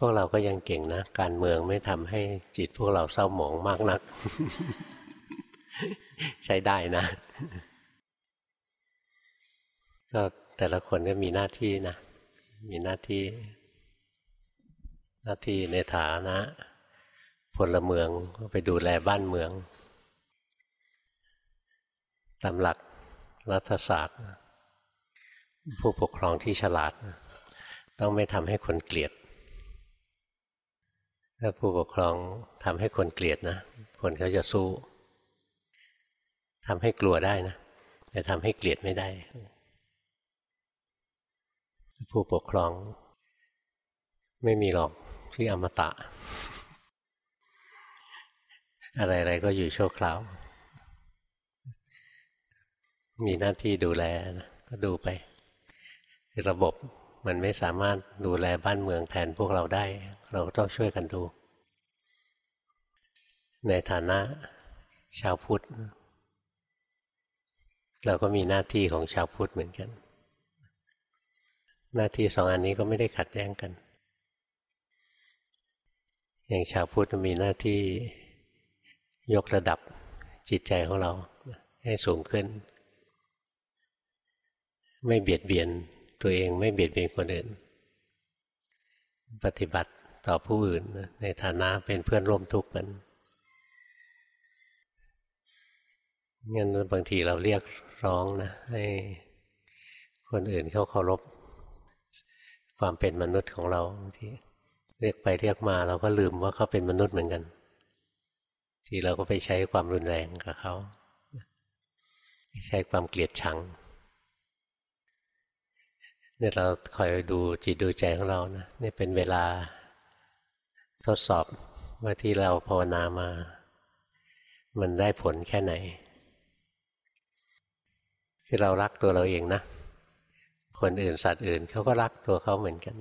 พวกเราก็ยังเก่งนะ การเมืองไม่ทำให้จิตพวกเราเศร้าหมองมากนัก ใช้ได้นะ ก็แต่ละคนก็มีหน้าที่นะ มีหน้าที่ หน้าที่ในฐานะพลเมืองก็ไปดูแลบ้านเมืองตามหลักรัฐศาสตร์ ผู้ปกครองที่ฉลาด ต้องไม่ทำให้คนเกลียด ถ้าผู้ปกครองทำให้คนเกลียดนะคนเขาจะสู้ทำให้กลัวได้นะแต่ทำให้เกลียดไม่ได้ ผู้ปกครอง ไม่มีหรอกที่อมตะ อะไรๆก็อยู่ชั่วคราว มีหน้าที่ดูแลนะก็ดูไประบบ มันไม่สามารถดูแลบ้านเมืองแทนพวกเราได้ เราต้องช่วยกันดู ในฐานะ ชาวพุทธ เราก็มีหน้าที่ของชาวพุทธเหมือนกัน หน้าที่สองอันนี้ก็ไม่ได้ขัดแย้งกัน อย่างชาวพุทธมีหน้าที่ยกระดับจิตใจของเราให้สูงขึ้น ไม่เบียดเบียน ตัวเองไม่เบียดเบียนคนอื่น ปฏิบัติต่อผู้อื่นในฐานะเป็นเพื่อนร่วมทุกข์กันงั้นบางทีเราเรียกร้องนะให้คนอื่นเขาเคารพความเป็นมนุษย์ของเราบางทีเรียกไปเรียกมาเราก็ลืมว่าเขาเป็นมนุษย์เหมือนกัน ทีเราก็ไปใช้ความรุนแรงกับเขา ใช้ความเกลียดชัง เนี่ยเราคอยดูจิตดูใจของเรานะนี่เป็นเวลาทดสอบว่าที่เราภาวนามา มันได้ผลแค่ไหน คือเรารักตัวเราเองนะ คนอื่นสัตว์อื่นเขาก็รักตัวเขาเหมือนกัน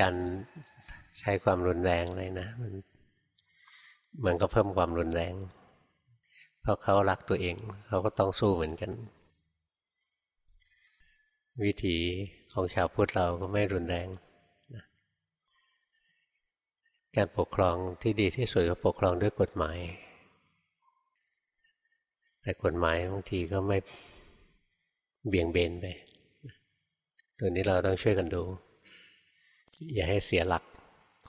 การใช้ความรุนแรงเลยนะ มันมันก็เพิ่มความรุนแรง เพราะเขารักตัวเอง เขาก็ต้องสู้เหมือนกัน วิถีของชาวพุทธเราก็ไม่รุนแรงการปกครองที่ดีที่สุดก็ปกครองด้วยกฎหมาย แต่กฎหมายบางทีก็ไม่เบี่ยงเบนไปตัวนี้เราต้องช่วยกันดู อย่าให้เสียหลัก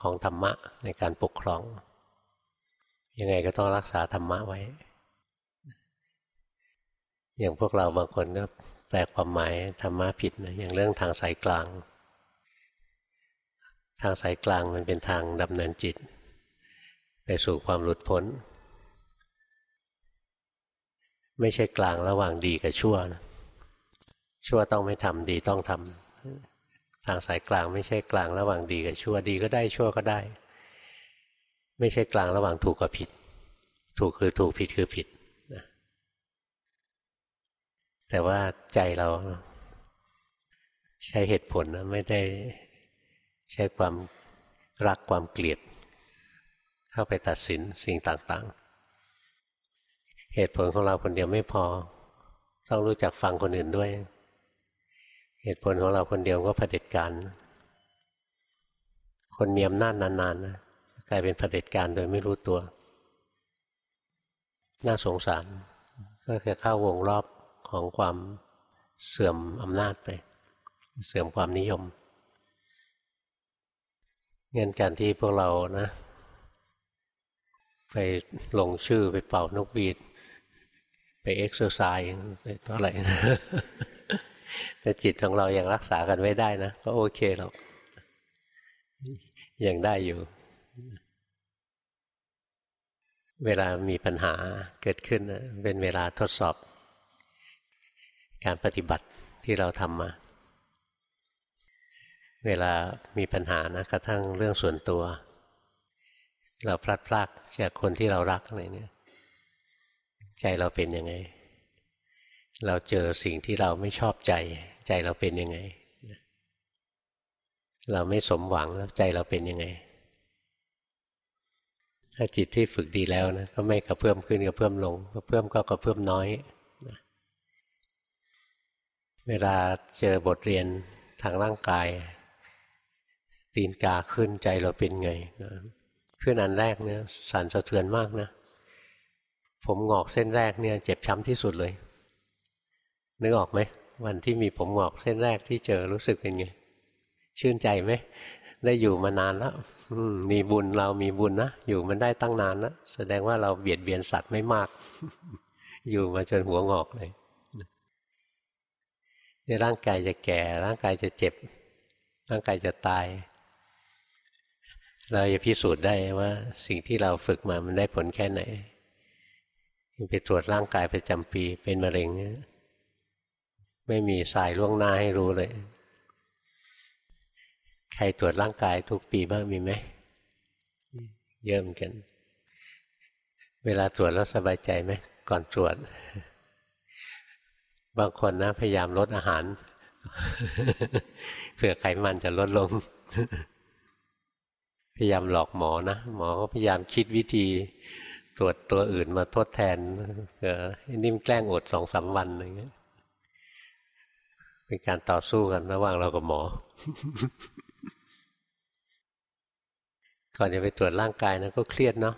ของธรรมะในการปกครอง ยังไงก็ต้องรักษาธรรมะไว้ อย่างพวกเราบางคนก็ แปลความหมายธรรมะผิดนะอย่างเรื่องทางสายกลาง ทางสายกลางมันเป็นทางดำเนินจิต ไปสู่ความหลุดพ้น ไม่ใช่กลางระหว่างดีกับชั่วนะชั่วต้องไม่ทำดีต้องทำทางสายกลางไม่ใช่กลางระหว่างดีกับชั่วดีก็ได้ชั่วก็ได้ ไม่ใช่กลางระหว่างถูกกับผิด ถูกคือถูกผิดคือผิด แต่ว่าใจเราใช้เหตุผลนะไม่ได้ใช้ความรักความเกลียด เข้าไปตัดสินสิ่งต่างๆ เหตุผลของเราคนเดียวไม่พอ ต้องรู้จักฟังคนอื่นด้วย เหตุผลของเราคนเดียวก็เผด็จการคนมีอำนาจนานๆนะกลายเป็นเผด็จการโดยไม่รู้ตัว น่าสงสาร ก็คือเข้าวงรอบ ของความเสื่อมอำนาจไป เสื่อมความนิยมเงินการที่พวกเรานะ ไปลงชื่อไปเป่านกบีด ไปเอ็กซ์เซอร์ไซส์ไปเท่าไหร่แต่จิตของเรายังรักษากันไว้ได้นะ ก็โอเคหรอกยังได้อยู่ เวลามีปัญหาเกิดขึ้น เป็นเวลาทดสอบ การปฏิบัติที่เราทำมา เวลามีปัญหานะกระทั่งเรื่องส่วนตัว เราพลัดพรากจากคนที่เรารักอะไรเนี่ย ใจเราเป็นยังไง เราเจอสิ่งที่เราไม่ชอบใจ ใจเราเป็นยังไง เราไม่สมหวังแล้วใจเราเป็นยังไงถ้าจิตที่ฝึกดีแล้วนะก็ไม่กระเพื่อมขึ้นกระเพื่อมลงกระเพื่อมก็กระเพื่อมน้อย เวลาเจอบทเรียนทางร่างกาย ตีนกาขึ้นใจเราเป็นไงนะขึ้นอันแรกเนี่ยสั่นสะเทือนมากนะ ผมงอกเส้นแรกเนี่ย เจ็บช้ำที่สุดเลย นึกออกไหมวันที่มีผมงอกเส้นแรกที่เจอรู้สึกเป็นไง ชื่นใจไหมได้อยู่มานานแล้วมีบุญเรามีบุญนะ อยู่มันได้ตั้งนานแล้วแสดงว่าเราเบียดเบียนสัตว์ไม่มาก อยู่มาจนหัวงอกเลย นร่างกายจะแก่ ร่างกายจะเจ็บ ร่างกายจะตาย เราจะพิสูจน์ได้ว่าสิ่งที่เราฝึกมามันได้ผลแค่ไหนไปตรวจร่างกายประจำปีเป็นมะเร็งไม่มีสายล่วงหน้าให้รู้เลย ใครตรวจร่างกายทุกปีบ้างมีไหมเยอะเหมือนกัน เวลาตรวจแล้วสบายใจไหมก่อนตรวจ บางคนนะพยายามลดอาหารเพื่อไขมันจะลดลง พยายามหลอกหมอนะ หมอก็พยายามคิดวิธีตรวจตัวอื่นมาทดแทนเพื่อนิ่มแกล้งอดสองสาวันอะไรเงี้ยเป็นการต่อสู้กันระหว่างเรากับหมอ ก่อนจะไปตรวจร่างกายนะก็เครียดเนาะ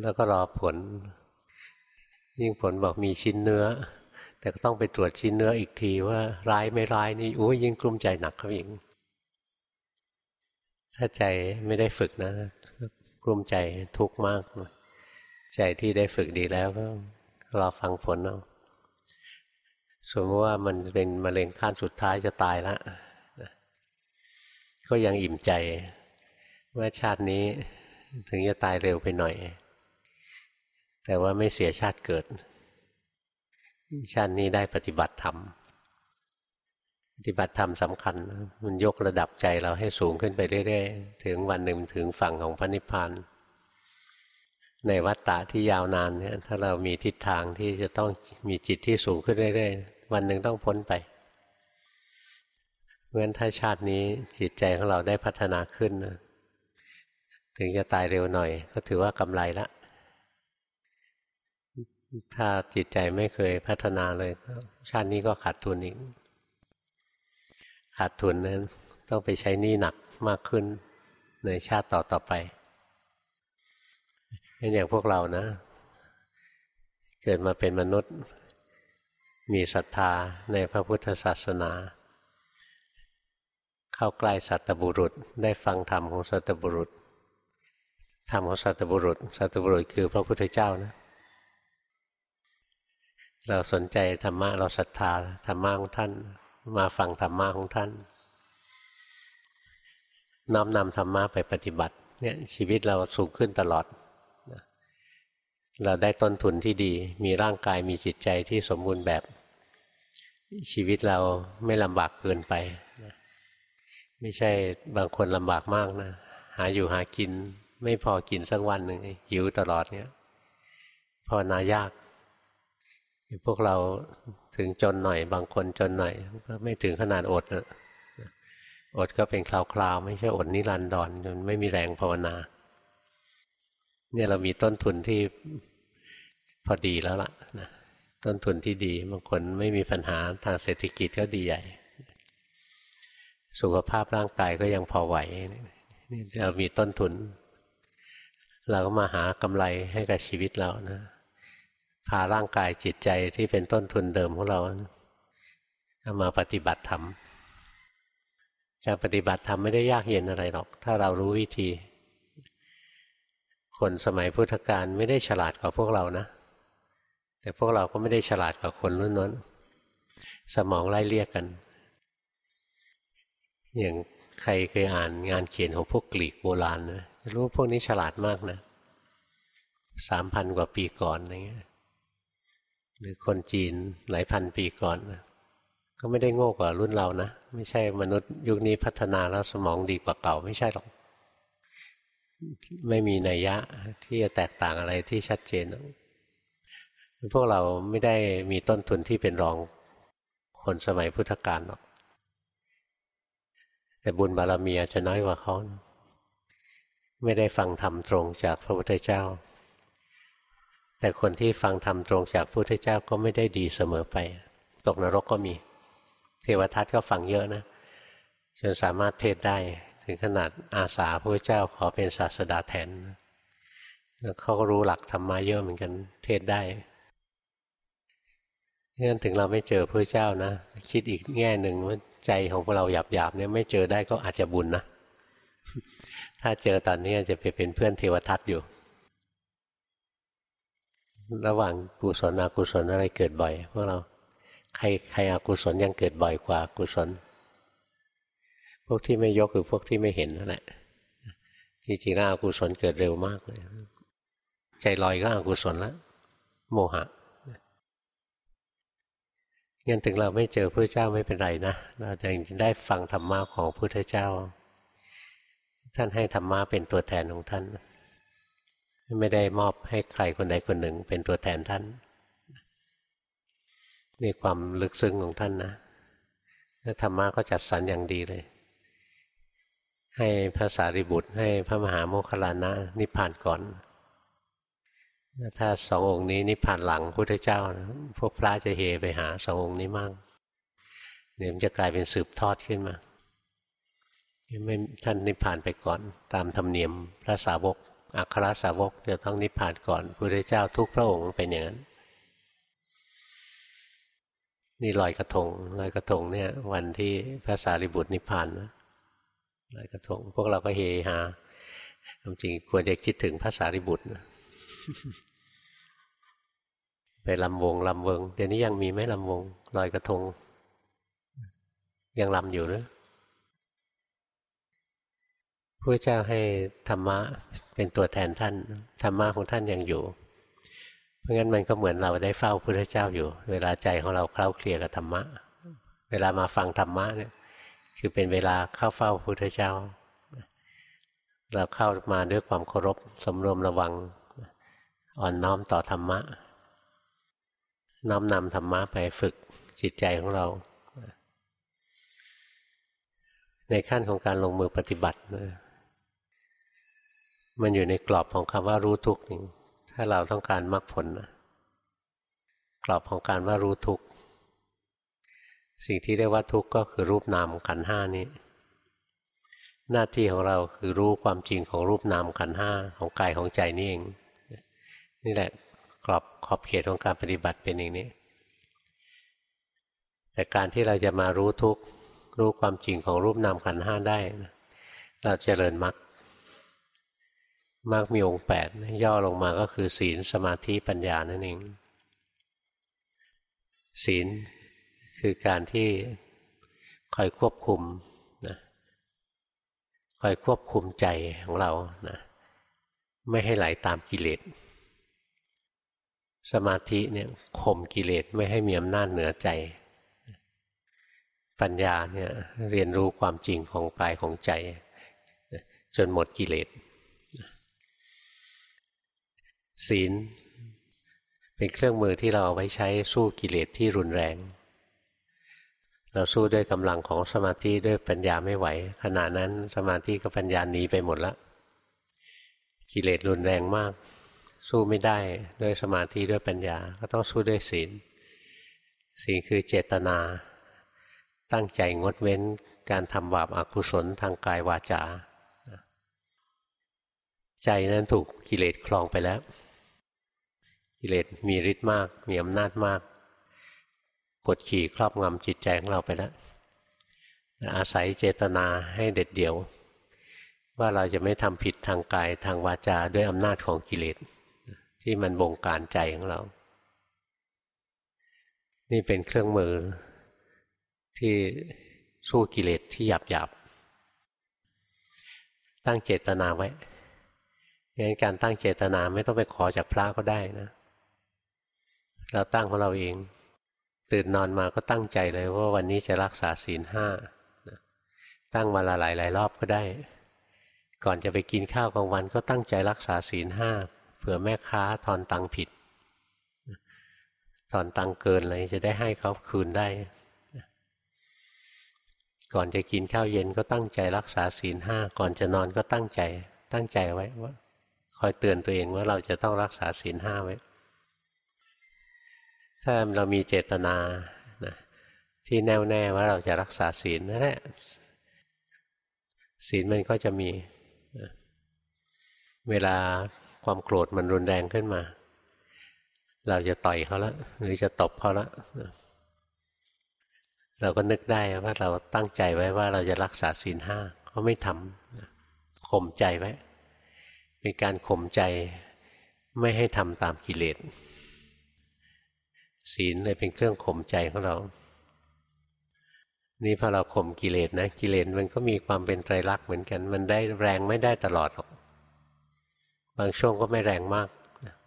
แล้วก็รอผล ยิ่งผลบอกมีชิ้นเนื้อ แต่ก็ต้องไปตรวจชิ้นเนื้ออีกทีว่าร้ายไม่ร้ายนี่โอ้ยิ่งกลุ้มใจหนักเขาอีกถ้าใจไม่ได้ฝึกนะกลุ้มใจทุกข์มากใจที่ได้ฝึกดีแล้วก็รอฟังผลเอาสมมติว่ามันเป็นมะเร็งขั้นสุดท้ายจะตายแล้วก็ยังอิ่มใจว่าชาตินี้ถึงจะตายเร็วไปหน่อย แต่ว่าไม่เสียชาติเกิด ชาตินี้ได้ปฏิบัติธรรมปฏิบัติธรรมสำคัญ มันยกระดับใจเราให้สูงขึ้นไปเรื่อยๆ ถึงวันหนึ่งถึงฝั่งของพระนิพพานในวัฏฏะที่ยาวนานเนี่ยถ้าเรามีทิศทางที่จะต้องมีจิตที่สูงขึ้นเรื่อยๆ วันหนึ่งต้องพ้นไปเพราะฉะนั้นถ้าชาตินี้จิตใจของเราได้พัฒนาขึ้น ถึงจะตายเร็วหน่อย ก็ถือว่ากำไรละ ถ้าจิตใจไม่เคยพัฒนาเลย ชาตินี้ก็ขาดทุนอีก ขาดทุนนั้นต้องไปใช้หนี้หนักมากขึ้นในชาติต่อต่อไปเป็นอย่างพวกเรานะ เกิดมาเป็นมนุษย์ มีศรัทธาในพระพุทธศาสนา เข้าใกล้สัตบุรุษ ได้ฟังธรรมของสัตบุรุษธรรมของสัตบุรุษ สัตบุรุษคือพระพุทธเจ้านะ เราสนใจธรรมะเราศรัทธาธรรมะของท่าน มาฟังธรรมะของท่าน น้อมนำธรรมะไปปฏิบัติ เนี่ยชีวิตเราสูงขึ้นตลอด เราได้ต้นทุนที่ดี มีร่างกายมีจิตใจที่สมบูรณ์แบบ ชีวิตเราไม่ลำบากเกินไป ไม่ใช่บางคนลำบากมากนะ หาอยู่หากินไม่พอกินสักวันหนึ่งหิวตลอดเนี่ยภาวนายาก พวกเราถึงจนหน่อย บางคนจนหน่อย ก็ไม่ถึงขนาดอดนะอดก็เป็นคราวๆ ไม่ใช่อดนิรันดรจนไม่มีแรงภาวนา เนี่ยเรามีต้นทุนที่พอดีแล้วล่ะนะต้นทุนที่ดี บางคนไม่มีปัญหาทางเศรษฐกิจก็ดีใหญ่ สุขภาพร่างกายก็ยังพอไหวนี่เรามีต้นทุน เราก็มาหากำไรให้กับชีวิตเรานะ พาร่างกายจิตใจที่เป็นต้นทุนเดิมของเราเอามาปฏิบัติธรรมการปฏิบัติธรรมไม่ได้ยากเย็นอะไรหรอก ถ้าเรารู้วิธี คนสมัยพุทธกาลไม่ได้ฉลาดกว่าพวกเรานะ แต่พวกเราก็ไม่ได้ฉลาดกว่าคนรุ่นนั้นสมองไล่เรียกกัน อย่างใครเคยอ่านงานเขียนของพวกกรีกโบราณนะรู้พวกนี้ฉลาดมากนะสามพันกว่าปีก่อนอะไรเงี้ย หรือคนจีนหลายพันปีก่อนก็ไม่ได้โง่กว่ารุ่นเรานะ ไม่ใช่มนุษย์ยุคนี้พัฒนาแล้วสมองดีกว่าเก่าไม่ใช่หรอก ไม่มีนัยยะที่จะแตกต่างอะไรที่ชัดเจน พวกเราไม่ได้มีต้นทุนที่เป็นรองคนสมัยพุทธกาลหรอก แต่บุญบารมีอาจจะน้อยกว่าเขา ไม่ได้ฟังธรรมตรงจากพระพุทธเจ้า แต่คนที่ฟังธรรมตรงจากพระพุทธเจ้าก็ไม่ได้ดีเสมอไป ตกนรกก็มี เทวทัตก็ฟังเยอะนะจนสามารถเทศได้ ถึงขนาดอาสาพระเจ้าขอเป็นศาสดาแทนแล้วเขาก็รู้หลักธรรมะเยอะเหมือนกันเทศได้งั้นถึงเราไม่เจอพระเจ้านะ คิดอีกแง่หนึ่งว่าใจของพวกเราหยาบๆเนี่ยไม่เจอได้ก็อาจจะบุญนะ ถ้าเจอตอนนี้จะไปเป็นเพื่อนเทวทัตอยู่ ระหว่างกุศลอกุศลอะไรเกิดบ่อยพวกเราใครใครอกุศลยังเกิดบ่อยกว่ากุศล พวกที่ไม่ยกคือพวกที่ไม่เห็นนั่นแหละจริงๆแล้วอกุศลเกิดเร็วมากเลย ใจลอยก็อกุศลล้วโมหะงั้นถึงเราไม่เจอพระเจ้าไม่เป็นไรนะเราจะได้ฟังธรรมะของพระพุทธเจ้า ท่านให้ธรรมะเป็นตัวแทนของท่าน ไม่ได้มอบให้ใครคนใดคนหนึ่ง เป็นตัวแทนท่านนี่ความลึกซึ้งของท่านนะธรรมะก็จัดสรรอย่างดีเลย ให้พระสารีบุตร ให้พระมหาโมคคลานะ นิพพานก่อน ถ้าสององค์นี้นิพพานหลังพุทธเจ้านะพวกพระจะเฮไปหาสององค์นี้มั่งเดี๋ยวมันจะกลายเป็นสืบทอดขึ้นมาไม่ท่านนิพพานไปก่อน ตามธรรมเนียมพระสาวก อัครสาวกจะต้องนิพพานก่อนพุทธเจ้าทุกพระองค์เป็นอย่างนั้น นี่ลอยกระทงลอยกระทงเนี่ย วันที่พระสารีบุตรนิพพานนะลอยกระทง พวกเราก็เฮฮาจริงควรจะคิดถึงพระสารีบุตรนะไปลำวงลำเวงเดี๋ยวนี้ยังมีไหมลำวงลอยกระทง ยังลำอยู่หรือพระเจ้าให้ธรรมะ เป็นตัวแทนท่านธรรมะของท่านยังอยู่ เพราะงั้นมันก็เหมือนเราได้เฝ้าพระเจ้าอยู่ เวลาใจของเราเคล้าเคลียกับธรรมะ เวลามาฟังธรรมะเนี่ยคือเป็นเวลาเข้าเฝ้าพระเจ้า เราเข้ามาด้วยความเคารพสมรวมระวังอ่อนน้อมต่อธรรมะ น้อมนำธรรมะไปฝึกจิตใจของเรา ในขั้นของการลงมือปฏิบัติ มันอยู่ในกรอบของคำว่ารู้ทุกข์ถ้าเราต้องการมรรคผลนะกรอบของการว่ารู้ทุกข์สิ่งที่เรียกว่าทุกข์ก็คือรูปนามขันห้านี้ หน้าที่ของเราคือรู้ความจริงของรูปนามขันห้าของกายของใจนี่เอง นี่แหละกรอบขอบเขตของการปฏิบัติเป็นอย่างนี้ แต่การที่เราจะมารู้ทุกรู้ความจริงของรูปนามขันห้าได้ เราจเจริญมรรค มรรคมีองค์แปดย่อลงมาก็คือ ศีลสมาธิปัญญานั่นเอง ศีลคือการที่คอยควบคุมนะคอยควบคุมใจของเรานะไม่ให้ไหลาตามกิเลสสมาธิเนี่ยข่มกิเลสไม่ให้มีอำนาจเหนือใจ ปัญญาเนี่ยเรียนรู้ความจริงของกายของใจ จนหมดกิเลส ศีล เป็นเครื่องมือที่เราเอาไว้ใช้สู้กิเลสที่รุนแรง เราสู้ด้วยกำลังของสมาธิด้วยปัญญาไม่ไหว ขณะนั้นสมาธิกับปัญญาหนีไปหมดแล้วกิเลสรุนแรงมาก สู้ไม่ได้ด้วยสมาธิด้วยปัญญา ก็ต้องสู้ด้วยศีลศีลคือเจตนา ตั้งใจงดเว้นการทำบาปอากุศลทางกายวาจา ใจนั้นถูกกิเลสคลองไปแล้ว กิเลสมีฤทธิ์มาก มีอำนาจมาก กดขี่ครอบงำจิตใจของเราไปแล้วอาศัยเจตนาให้เด็ดเดี่ยว ว่าเราจะไม่ทำผิดทางกายทางวาจาด้วยอำนาจของกิเลส ที่มันบงการใจของเรา นี่เป็นเครื่องมือที่สู้กิเลสที่หยาบหยาบตั้งเจตนาไว้งั้นการตั้งเจตนาไม่ต้องไปขอจากพระก็ได้นะ เราตั้งของเราเอง ตื่นนอนมาก็ตั้งใจเลยว่าวันนี้จะรักษาศีลห้าตั้งมาละหลายหลายรอบก็ได้ ก่อนจะไปกินข้าวกลางวันก็ตั้งใจรักษาศีลห้าเผื่อแม่ค้าทอนตังผิดทอนตังเกินเลยจะได้ให้เขาคืนได้ ก่อนจะกินข้าวเย็นก็ตั้งใจรักษาศีลห้าก่อนจะนอนก็ตั้งใจ ตั้งใจไว้ว่า คอยเตือนตัวเองว่าเราจะต้องรักษาศีลห้าไว้ ถ้าเรามีเจตนานะที่แน่วแน่ว่าเราจะรักษาศีลนั่นแหละศีลมันก็จะมีเวลาความโกรธมันรุนแรงขึ้นมา เราจะต่อยเขาละหรือจะตบเขาละเราก็นึกได้ว่าเราตั้งใจไว้ว่าเราจะรักษาศีลห้าเขาไม่ทำข่มใจไว้ เป็นการข่มใจไม่ให้ทำตามกิเลส ศีลเลยเป็นเครื่องข่มใจของเรา นี่พอเราข่มกิเลสนะ กิเลสมันก็มีความเป็นไตรลักษณ์เหมือนกัน มันได้แรงไม่ได้ตลอดหรอก บางช่วงก็ไม่แรงมาก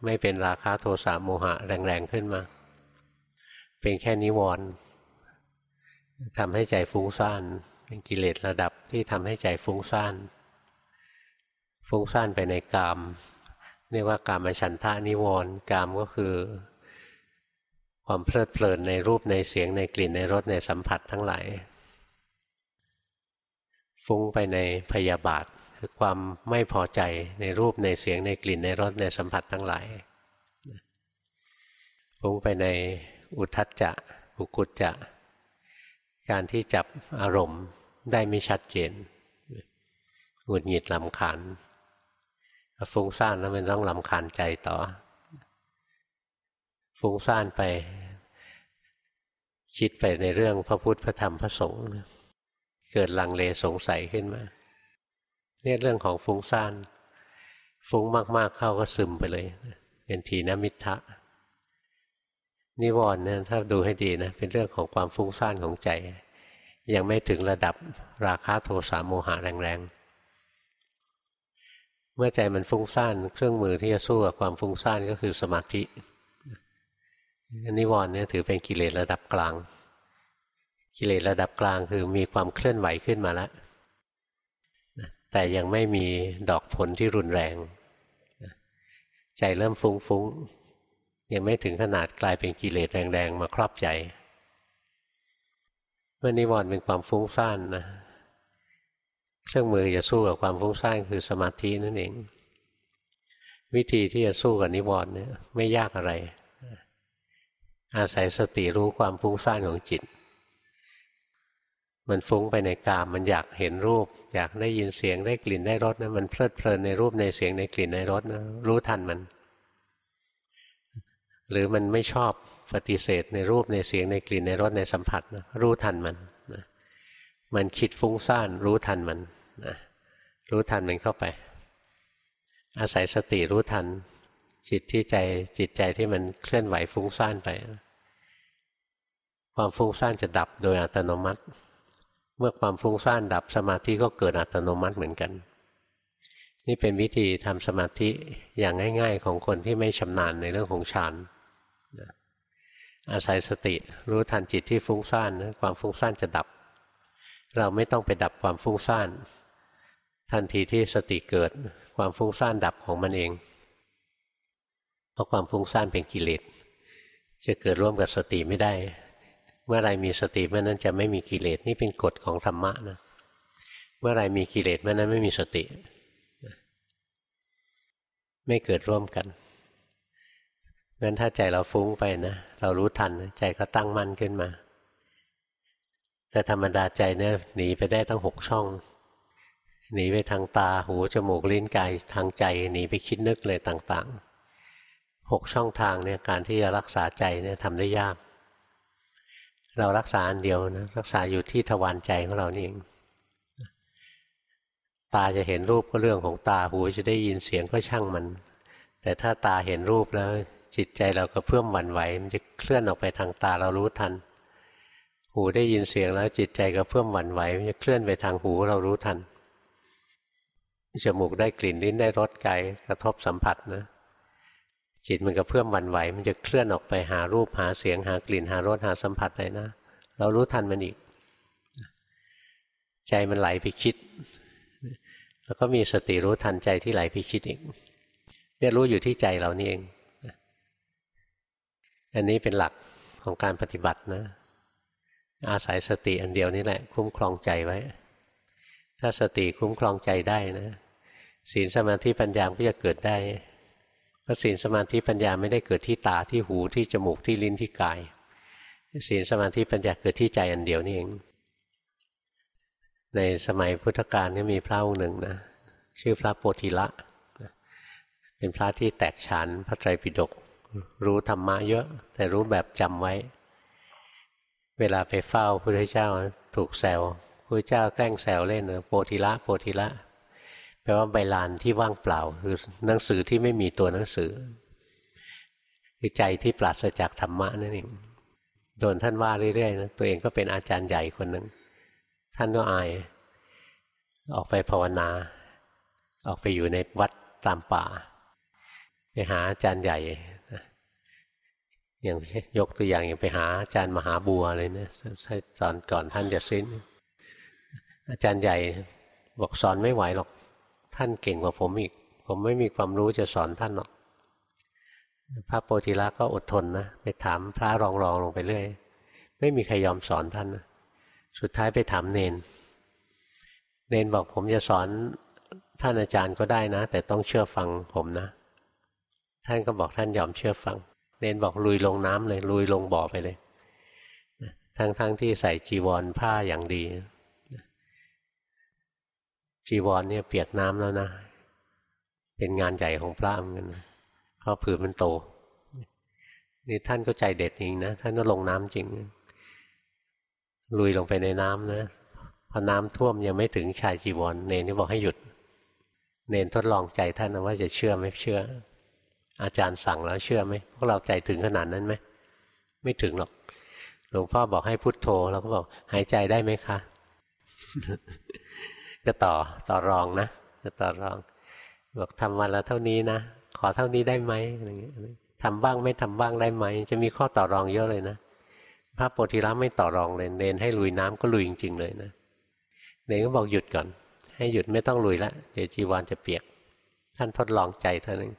ไม่เป็นราคาโทสะโมหะแรงๆขึ้นมา เป็นแค่นิวรณ์ทำให้ใจฟุ้งซ่านเป็นกิเลสระดับที่ทำให้ใจฟุ้งซ่านฟุ้งซ่านไปในกามเรียกว่ากามฉันทะนิวรณ์กามก็คือ ความเพลิดเพลินในรูปในเสียงในกลิ่นในรสในสัมผัสทั้งหลาย ฟุ้งไปในพยาบาทคือความไม่พอใจในรูปในเสียงในกลิ่นในรสในสัมผัสทั้งหลาย ฟุ้งไปในอุทัจจะอุกุจจะ การที่จับอารมณ์ได้ไม่ชัดเจนหงุดหงิดลำคาญฟุ้งซ่านแล้วมันต้องลำคาญใจต่อ ฟุ้งซ่านไป คิดไปในเรื่องพระพุทธพระธรรมพระสงฆ์เกิดลังเลสงสัยขึ้นมา เนี่ยเรื่องของฟุ้งซ่าน ฟุ้งมากๆเข้าก็ซึมไปเลย เป็นทีนมิทะนิวรณ์นี่ถ้าดูให้ดีนะ เป็นเรื่องของความฟุ้งซ่านของใจ ยังไม่ถึงระดับราคะโทสะโมหะแรงๆเมื่อใจมันฟุ้งซ่านเครื่องมือที่จะสู้กับความฟุ้งซ่านก็คือสมาธิ นิวรณ์เนี่ยถือเป็นกิเลสระดับกลาง กิเลสระดับกลางคือมีความเคลื่อนไหวขึ้นมาแล้วแต่ยังไม่มีดอกผลที่รุนแรง ใจเริ่มฟุง้งฟุง้งยังไม่ถึงขนาดกลายเป็นกิเลสแรงๆ มาครอบใจ เมื่อนิวรณ์เป็นความฟุ้งซ่านนะเครื่องมือจะสู้กับความฟุ้งซ่านคือสมาธินั่นเอง วิธีที่จะสู้กับนิวรณ์เนี่ยไม่ยากอะไร อาศัยสติรู้ความฟุ้งซ่านของจิต มันฟุ้งไปในกาม มันอยากเห็นรูป อยากได้ยินเสียงได้กลิ่นได้รสนะมันเพลิดเพลินในรูปในเสียงในกลิ่นในรสนะรู้ทันมัน หรือมันไม่ชอบปฏิเสธในรูปในเสียงในกลิ่นในรสในสัมผัสนะรู้ทันมันนะมันคิดฟุ้งซ่านรู้ทันมันนะรู้ทันมันเข้าไป อาศัยสติรู้ทัน จิตที่ใจจิตใจที่มันเคลื่อนไหวฟุ้งซ่านไป ความฟุ้งซ่านจะดับโดยอัตโนมัติ เมื่อความฟุ้งซ่านดับสมาธิก็เกิดอัตโนมัติเหมือนกัน นี่เป็นวิธีทำสมาธิอย่างง่าย ๆ ของคนที่ไม่ชำนาญในเรื่องของฌานอาศัยสติรู้ทันจิตที่ฟุ้งซ่านความฟุ้งซ่านจะดับ เราไม่ต้องไปดับความฟุ้งซ่าน ทันทีที่สติเกิดความฟุ้งซ่านดับของมันเอง เพราะความฟุ้งซ่านเป็นกิเลสจะเกิดร่วมกับสติไม่ได้ เมื่อไรมีสติเมื่อนั้นจะไม่มีกิเลสนี่เป็นกฎของธรรมะนะเมื่อไรมีกิเลสเมื่อนั้นไม่มีสติ ไม่เกิดร่วมกันงั้นถ้าใจเราฟุ้งไปนะเรารู้ทันใจก็ตั้งมั่นขึ้นมา แต่ธรรมดาใจเนี่ยหนีไปได้ตั้งหกช่อง หนีไปทางตาหูจมูกลิ้นกายทางใจหนีไปคิดนึกเลยต่างๆหกช่องทางเนี่ยการที่จะรักษาใจเนี่ยทำได้ยาก เรารักษาอันเดียวนะรักษาอยู่ที่ทวารใจของเรานี่เอง ตาจะเห็นรูปก็เรื่องของตาหูจะได้ยินเสียงก็ช่างมัน แต่ถ้าตาเห็นรูปแล้ว จิตใจเราก็เพิ่มหวั่นไหวมันจะเคลื่อนออกไปทางตาเรารู้ทัน หูได้ยินเสียงแล้วจิตใจก็เพิ่มหวั่นไหวมันจะเคลื่อนไปทางหูเรารู้ทันจมูกได้กลิ่นลิ้นได้รสกายกระทบสัมผัสนะ จิตมันก็เพื่อมวันไหว มันจะเคลื่อนออกไปหารูปหาเสียงหากลิ่นหารสหาสัมผัสเลยนะ เรารู้ทันมันอีก ใจมันไหลไปคิด แล้วก็มีสติรู้ทันใจที่ไหลไปคิดอีกเนี่ยรู้อยู่ที่ใจเรานี่เองอันนี้เป็นหลักของการปฏิบัตินะ อาศัยสติอันเดียวนี่แหละ คุ้มครองใจไว้ ถ้าสติคุ้มครองใจได้นะศีลสมาธิปัญญาก็จะเกิดได้ พระศีลสมาธิปัญญาไม่ได้เกิดที่ตาที่หูที่จมูกที่ลิ้นที่กายศีลสมาธิปัญญาเกิดที่ใจอันเดียวนี่เอง ในสมัยพุทธกาลก็มีพระองค์หนึ่งนะชื่อพระโพธิละ เป็นพระที่แตกฉานพระไตรปิฎกรู้ธรรมะเยอะ แต่รู้แบบจำไว้ เวลาไปเฝ้าพระพุทธเจ้าถูกแซวพระเจ้าแกล้งแซวเล่นนะโปธิละโปธิละ แปลว่าใบลานที่ว่างเปล่า คือหนังสือที่ไม่มีตัวหนังสือ คือใจที่ปราศจากธรรมะนั่นเองโดนท่านว่าเรื่อยๆนะตัวเองก็เป็นอาจารย์ใหญ่คนหนึ่งท่านก็อาย ออกไปภาวนา ออกไปอยู่ในวัดตามป่า ไปหาอาจารย์ใหญ่อย่างยกตัวอย่างอย่างไปหาอาจารย์มหาบัวเลยนะตอนก่อนท่านจะสิ้น อาจารย์ใหญ่บอกสอนไม่ไหวหรอก ท่านเก่งกว่าผมอีก ผมไม่มีความรู้จะสอนท่านหรอก พระโพธิละก็อดทนนะ ไปถามพระรองรองลงไปเรื่อย ไม่มีใครยอมสอนท่านนะสุดท้ายไปถามเนน เนนบอกผมจะสอนท่านอาจารย์ก็ได้นะ แต่ต้องเชื่อฟังผมนะ ท่านก็บอกท่านยอมเชื่อฟัง เนนบอกลุยลงน้ำเลย ลุยลงบ่อไปเลยทั้งๆทที่ใส่จีวรผ้าอย่างดี จีวรเนี่ยเปียกน้ำแล้วนะ เป็นงานใหญ่ของพระเหมือนกันเพราะผืนมันโต นี่ท่านก็ใจเด็ดจริงนะ ท่านก็ลงน้ำจริง ลุยลงไปในน้ำนะ พอน้ำท่วมยังไม่ถึงชายจีวร เนนนี่บอกให้หยุด เนนทดลองใจท่านว่าจะเชื่อไม่เชื่อ อาจารย์สั่งแล้วเชื่อไหมพวกเราใจถึงขนาดนั้นไหม ไม่ถึงหรอก หลวงพ่อบอกให้พุทโธเราก็บอกหายใจได้ไหมคะ ก็ต่อต่อรองนะก็ต่อรอง บอกทำวันละเท่านี้นะขอเท่านี้ได้ไหมอะไรเงี้ยทำบ้างไม่ทำบ้างได้ไหมจะมีข้อต่อรองเยอะเลยนะพระโพธิละไม่ต่อรองเลยเนนให้ลุยน้ำก็ลุยจริง ๆ เลยนะเนนก็บอกหยุดก่อน ให้หยุดไม่ต้องลุยละเดี๋ยวจีวรจะเปียก ท่านทดลองใจท่านเอง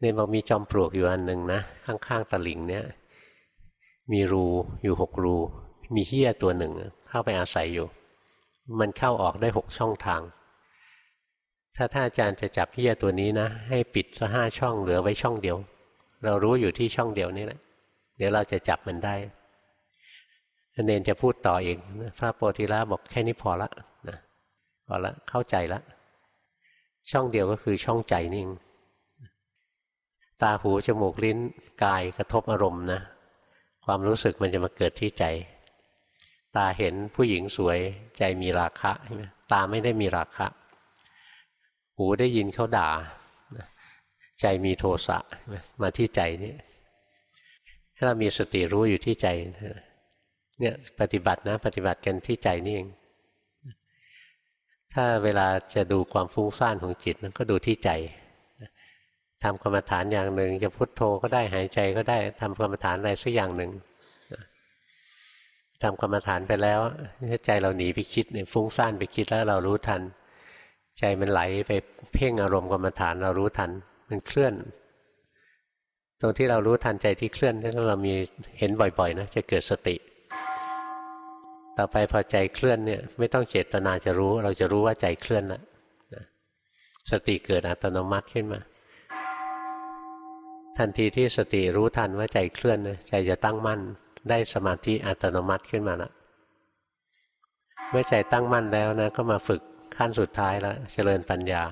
เนนบอกมีจอมปลวกอยู่อันหนึ่งนะข้างๆตะลิงเนี่ยมีรูอยู่หกรู มีเฮี้ยตัวหนึ่งเข้าไปอาศัยอยู่ มันเข้าออกได้หกช่องทาง ถ้าท่านอาจารย์จะจับเฮี้ยตัวนี้นะ ให้ปิดสักห้าช่องเหลือไว้ช่องเดียว เรารู้อยู่ที่ช่องเดียวนี่แหละ เดี๋ยวเราจะจับมันได้เนนจะพูดต่ออีกพระโพธิละบอกแค่นี้พอละนะพอละเข้าใจละ ช่องเดียวก็คือช่องใจนี่เองตาหูจมูกลิ้นกายกระทบอารมณ์นะ ความรู้สึกมันจะมาเกิดที่ใจ ตาเห็นผู้หญิงสวยใจมีราคะใช่ไหมตาไม่ได้มีราคะ หูได้ยินเขาด่า ใจมีโทสะมาที่ใจนี่ถ้าเรามีสติรู้อยู่ที่ใจเนี่ยปฏิบัตินะปฏิบัติกันที่ใจนี่เองถ้าเวลาจะดูความฟุ้งซ่านของจิตก็ดูที่ใจทำกรรมฐานอย่างหนึ่งจะพุโทโธก็ได้หายใจก็ได้ทำกรรมฐานอะไรสักอย่างหนึ่ง ทำกรรมฐานไปแล้วใจเราหนีไปคิดเนี่ยฟุ้งซ่านไปคิดแล้วเรารู้ทัน ใจมันไหลไปเพ่งอารมณ์กรรมฐานเรารู้ทัน มันเคลื่อน ตรงที่เรารู้ทันใจที่เคลื่อนถ้าเรามีเห็นบ่อยๆนะจะเกิดสติ ต่อไปพอใจเคลื่อนเนี่ยไม่ต้องเจตนาจะรู้ เราจะรู้ว่าใจเคลื่อนแล้วสติเกิดอัตโนมัติขึ้นมา ทันทีที่สติรู้ทันว่าใจเคลื่อนใจจะตั้งมั่น ได้สมาธิอัตโนมัติขึ้นมาละเมื่อใจตั้งมั่นแล้วนะก็มาฝึกขั้นสุดท้ายแล้วเจริญปัญญา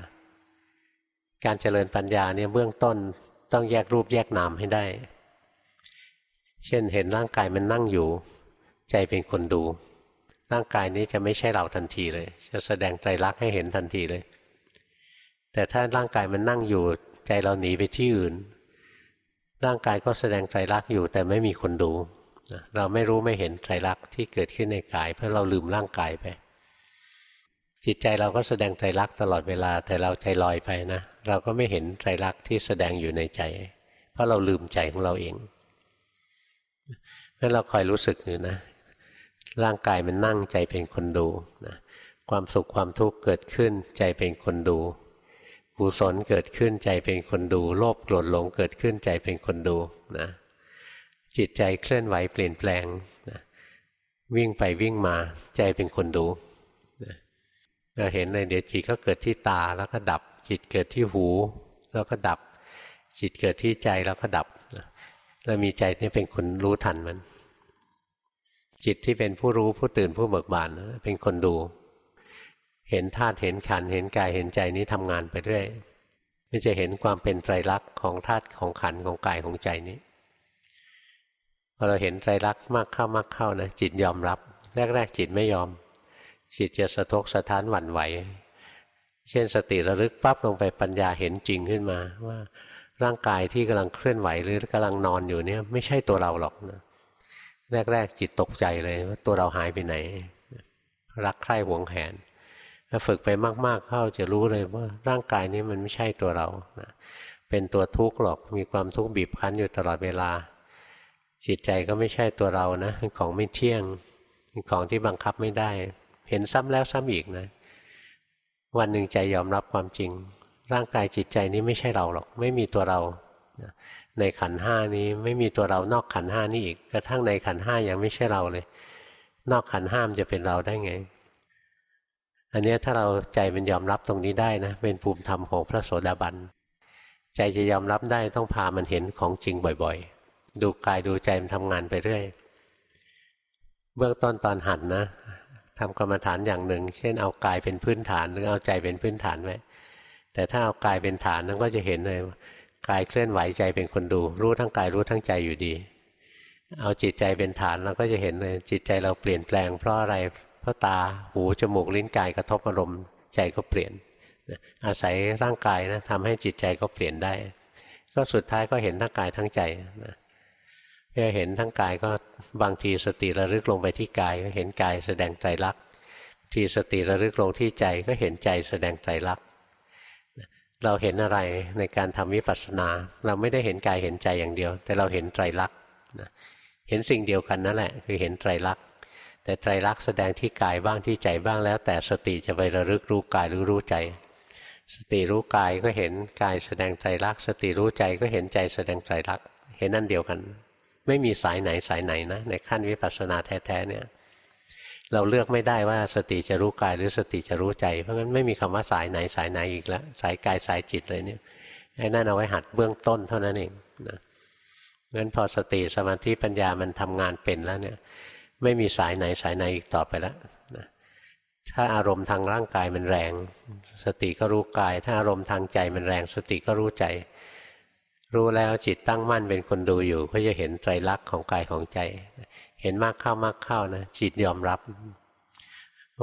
การเจริญปัญญาเนี่ยเบื้องต้นต้องแยกรูปแยกนามให้ได้ เช่นเห็นร่างกายมันนั่งอยู่ ใจเป็นคนดู ร่างกายนี้จะไม่ใช่เราทันทีเลย จะแสดงใจรักให้เห็นทันทีเลย แต่ถ้าร่างกายมันนั่งอยู่ ใจเราหนีไปที่อื่น ร่างกายก็แสดงไตรลักอยู่แต่ไม่มีคนดู เราไม่รู้ไม่เห็นไตรลักษณ์ที่เกิดขึ้นในกาย เพราะเราลืมร่างกายไป จิตใจเราก็แสดงไตรลักษณ์ตลอดเวลาแต่เราใจลอยไปนะเราก็ไม่เห็นไตรลักษณ์ที่แสดงอยู่ในใจ เพราะเราลืมใจของเราเองเพราะเราคอยรู้สึกอยู่นะ ร่างกายมันนั่งใจเป็นคนดูนะความสุขความทุกข์เกิดขึ้นใจเป็นคนดูกุศลเกิดขึ้นใจเป็นคนดู โลภโกรธหลงเกิดขึ้นใจเป็นคนดูนะ จิตใจเคลื่อนไหวเปลี่ยนแปลงนะวิ่งไปวิ่งมาใจเป็นคนดูนะเราเห็นเลยเดี๋ยวจิตก็เกิดที่ตาแล้วก็ดับ จิตเกิดที่หู แล้วก็ดับ จิตเกิดที่ใจแล้วก็ดับนะเรามีใจนี่เป็นคนรู้ทันมัน จิตที่เป็นผู้รู้ผู้ตื่นผู้เบิกบานเป็นคนดู เห็นธาตุเห็นขันเห็นกายเห็นใจนี้ทำงานไปเรื่อยมันจะเห็นความเป็นไตรลักษณ์ของธาตุของขันของกายของใจนี้ พอเราเห็นไตรลักษณ์มากเข้ามากเข้านะจิตยอมรับ แรกๆจิตไม่ยอม จิตจะสะทกสะท้านหวั่นไหว เช่นสติระลึกปั๊บลงไปปัญญาเห็นจริงขึ้นมา ว่าร่างกายที่กำลังเคลื่อนไหวหรือกำลังนอนอยู่เนี่ยไม่ใช่ตัวเราหรอกนะแรก ๆ จิตตกใจเลยว่าตัวเราหายไปไหน รักใคร่หวงแหนถ้าฝึกไปมาก ๆเข้าจะรู้เลยว่าร่างกายนี้มันไม่ใช่ตัวเรานะเป็นตัวทุกข์หรอกมีความทุกข์บีบคั้นอยู่ตลอดเวลา จิตใจก็ไม่ใช่ตัวเรานะเป็นของไม่เที่ยงเป็นของที่บังคับไม่ได้ เห็นซ้ำแล้วซ้ำอีกนะ วันหนึ่งใจยอมรับความจริง ร่างกายจิตใจนี้ไม่ใช่เราหรอก ไม่มีตัวเราในขันห้านี้ไม่มีตัวเรานอกขันห้านี่อีก กระทั่งในขันห้ายังไม่ใช่เราเลย นอกขันห้ามจะเป็นเราได้ไง อันนี้ถ้าเราใจมันยอมรับตรงนี้ได้นะ เป็นภูมิธรรมของพระโสดาบัน ใจจะยอมรับได้ต้องพามันเห็นของจริงบ่อย ๆ ดูกายดูใจมันทำงานไปเรื่อย เบื้องต้นตอนหัดนะทำกรรมฐานอย่างหนึ่ง เช่น เอากายเป็นพื้นฐานหรือเอาใจเป็นพื้นฐานไว้แต่ถ้าเอากายเป็นฐานนั้นก็จะเห็นเลยกายเคลื่อนไหวใจเป็นคนดู รู้ทั้งกายรู้ทั้งใจอยู่ดี เอาจิตใจเป็นฐานเราก็จะเห็นเลยจิตใจเราเปลี่ยนแปลงเพราะอะไรเพราะตาหูจมูกลิ้นกายกระทบอารมณ์ใจก็เปลี่ยน อาศัยร่างกายนะทำให้จิตใจก็เปลี่ยนได้ ก็สุดท้ายก็เห็นทั้งกายทั้งใจนะ เพื่อเห็นทั้งกายก็บางทีสติระลึกลงไปที่กายก็เห็นกายแสดงใจรักทีสติระลึกลงที่ใจก็เห็นใจแสดงใจรักเราเห็นอะไรในการทำวิปัสสนา เราไม่ได้เห็นกายเห็นใจอย่างเดียว แต่เราเห็นไตรลักษณ์เห็นสิ่งเดียวกันนั่นแหละ คือเห็นไตรลักษณ์แต่ไตรลักษณ์แสดงที่กายบ้างที่ใจบ้างแล้ว แต่สติจะไประลึกรู้กายหรือรู้ใจ สติรู้กายก็เห็นกายแสดงไตรลักษณ์สติรู้ใจก็เห็นใจแสดงไตรลักษณ์เห็นนั่นเดียวกัน ไม่มีสายไหนสายไหนนะในขั้นวิปัสสนาแท้ๆเนี่ยเราเลือกไม่ได้ว่าสติจะรู้กายหรือสติจะรู้ใจ เพราะงั้นไม่มีคำว่าสายไหนสายไหนอีกแล้วสายกายสายจิตเลยเนี่ยไอ้นั่นเอาไว้หัดเบื้องต้นเท่านั้นเองนะงั้นพอสติสมาธิปัญญามันทำงานเป็นแล้วเนี่ย ไม่มีสายไหนสายไหนอีกต่อไปแล้วนะถ้าอารมณ์ทางร่างกายมันแรง สติก็รู้กาย ถ้าอารมณ์ทางใจมันแรง สติก็รู้ใจ รู้แล้วจิตตั้งมั่นเป็นคนดูอยู่ ก็จะเห็นไตรลักษณ์ของกายของใจ เห็นมากเข้ามากเข้านะจิตยอมรับ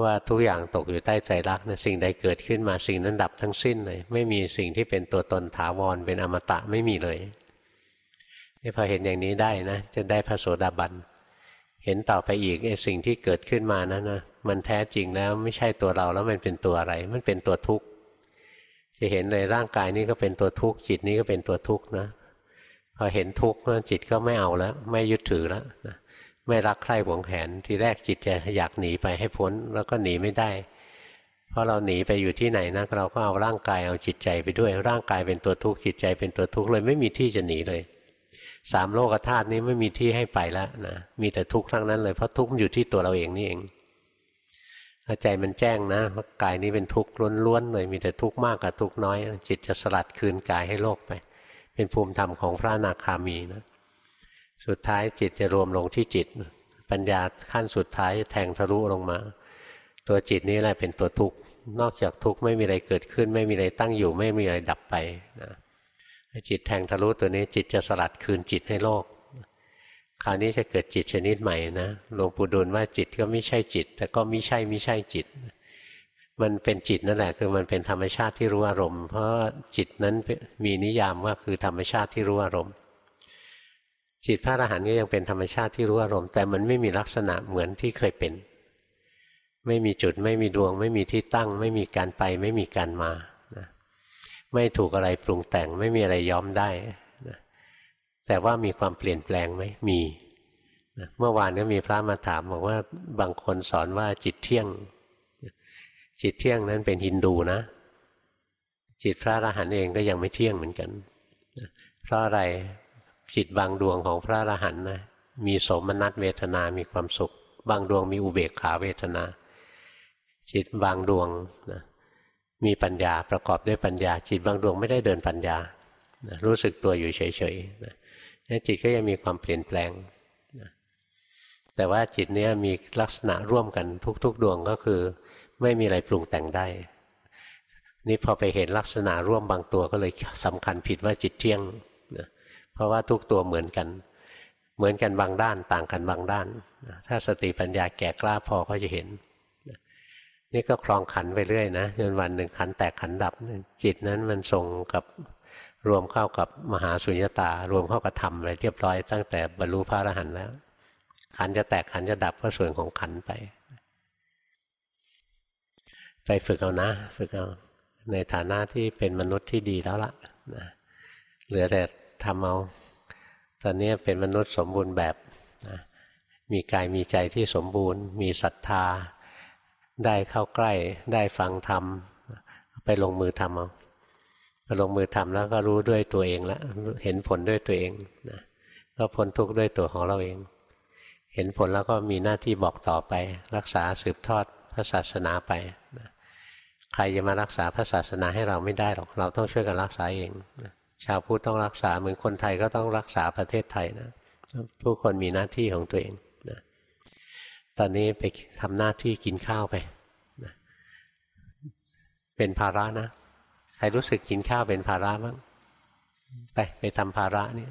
ว่าทุกอย่างตกอยู่ใต้ใจรักนะสิ่งใดเกิดขึ้นมาสิ่งนั้นดับทั้งสิ้นเลย ไม่มีสิ่งที่เป็นตัวตนถาวรเป็นอมตะไม่มีเลยนี่พอเห็นอย่างนี้ได้นะ จะได้พระโสดาบันเห็นต่อไปอีกไอ้สิ่งที่เกิดขึ้นมานั้นนะมันแท้จริงแล้วไม่ใช่ตัวเราแล้วมันเป็นตัวอะไร มันเป็นตัวทุกข์ จะเห็นเลยร่างกายนี้ก็เป็นตัวทุกข์จิตนี้ก็เป็นตัวทุกข์นะพอเห็นทุกข์จิตก็ไม่เอาแล้ว ไม่ยึดถือแล้วนะไม่รักใคร่หวงแหนทีแรกจิตจะอยากหนีไปให้พ้นแล้วก็หนีไม่ได้ เพราะเราหนีไปอยู่ที่ไหนนะเราก็เอาร่างกายเอาจิตใจไปด้วย ร่างกายเป็นตัวทุกข์จิตใจเป็นตัวทุกข์เลยไม่มีที่จะหนีเลยสามโลกธาตุนี้ไม่มีที่ให้ไปแล้วนะมีแต่ทุกข์ทั้งนั้นเลยเพราะทุกข์อยู่ที่ตัวเราเองนี่เอง ใจมันแจ้งนะว่ากายนี้เป็นทุกข์ล้วนๆเลยมีแต่ทุกข์มากกับทุกข์น้อย จิตจะสลัดคืนกายให้โลกไป เป็นภูมิธรรมของพระนาคามีนะสุดท้ายจิตจะรวมลงที่จิต ปัญญาขั้นสุดท้ายแทงทะลุลงมา ตัวจิตนี้แหละเป็นตัวทุกข์นอกจากทุกข์ไม่มีอะไรเกิดขึ้น ไม่มีอะไรตั้งอยู่ ไม่มีอะไรดับไปนะจิตแทงทะลุตัวนี้จิตจะสลัดคืนจิตให้โลก คราวนี้จะเกิดจิตชนิดใหม่นะหลวงปู่ดูลว่าจิตก็ไม่ใช่จิต แต่ก็ไม่ใช่ไม่ใช่จิต มันเป็นจิตนั่นแหละ คือมันเป็นธรรมชาติที่รู้อารมณ์ เพราะจิตนั้นมีนิยามว่าคือธรรมชาติที่รู้อารมณ์ จิตพระอรหันต์ก็ยังเป็นธรรมชาติที่รู้อารมณ์ แต่มันไม่มีลักษณะเหมือนที่เคยเป็น ไม่มีจุดไม่มีดวง ไม่มีที่ตั้ง ไม่มีการไป ไม่มีการมาไม่ถูกอะไรปรุงแต่งไม่มีอะไรย้อมได้ แต่ว่ามีความเปลี่ยนแปลงไหมมีเมื่อวานก็มีพระมาถามบอกว่าบางคนสอนว่าจิตเที่ยง จิตเที่ยงนั้นเป็นฮินดูนะ จิตพระอรหันต์เองก็ยังไม่เที่ยงเหมือนกันเพราะอะไรจิตบางดวงของพระอรหันต์นะมีสมนัตเวทนามีความสุข บางดวงมีอุเบกขาเวทนา จิตบางดวงนะมีปัญญาประกอบด้วยปัญญา จิตบางดวงไม่ได้เดินปัญญานะรู้สึกตัวอยู่เฉยๆนะ จิตก็ยังมีความเปลี่ยนแปลงแต่ว่าจิตเนี้ยมีลักษณะร่วมกันทุก ๆ ดวงก็คือ ไม่มีอะไรปรุงแต่งได้ นี่พอไปเห็นลักษณะร่วมบางตัวก็เลยสำคัญผิดว่าจิตเที่ยงนะเพราะว่าทุกตัวเหมือนกัน เหมือนกันบางด้านต่างกันบางด้าน ถ้าสติปัญญาแก่กล้าพอก็จะเห็น นี่ก็คลองขันไปเรื่อยนะจนวันหนึ่งขันแตกขันดับจิตนั้นมันทรงกับ รวมเข้ากับมหาสุญญตา รวมเข้ากับธรรมอะไรเรียบร้อยตั้งแต่บรรลุพระอรหันต์แล้ว ขันจะแตกขันจะดับก็ส่วนของขันไป ไปฝึกเอานะ ฝึกเอาในฐานะที่เป็นมนุษย์ที่ดีแล้วล่ะนะเหลือแต่ทำเอาตอนนี้เป็นมนุษย์สมบูรณ์แบบนะมีกายมีใจที่สมบูรณ์ มีศรัทธา ได้เข้าใกล้ได้ฟังธรรมไปลงมือทำเอา ลงมือทำแล้วก็รู้ด้วยตัวเองแล้วเห็นผลด้วยตัวเองนะก็พ้นทุกข์ด้วยตัวของเราเอง เห็นผลแล้วก็มีหน้าที่บอกต่อไป รักษาสืบทอดพระศาสนาไปนะใครจะมารักษาพระศาสนาให้เราไม่ได้หรอกเราต้องช่วยกันรักษาเองนะชาวพุทธต้องรักษาเหมือนคนไทยก็ต้องรักษาประเทศไทยนะทุกคนมีหน้าที่ของตัวเองนะตอนนี้ไปทำหน้าที่กินข้าวไปนะเป็นภาระนะ ใครรู้สึกกินข้าวเป็นภาระบ้างไปไปทำภาระนี่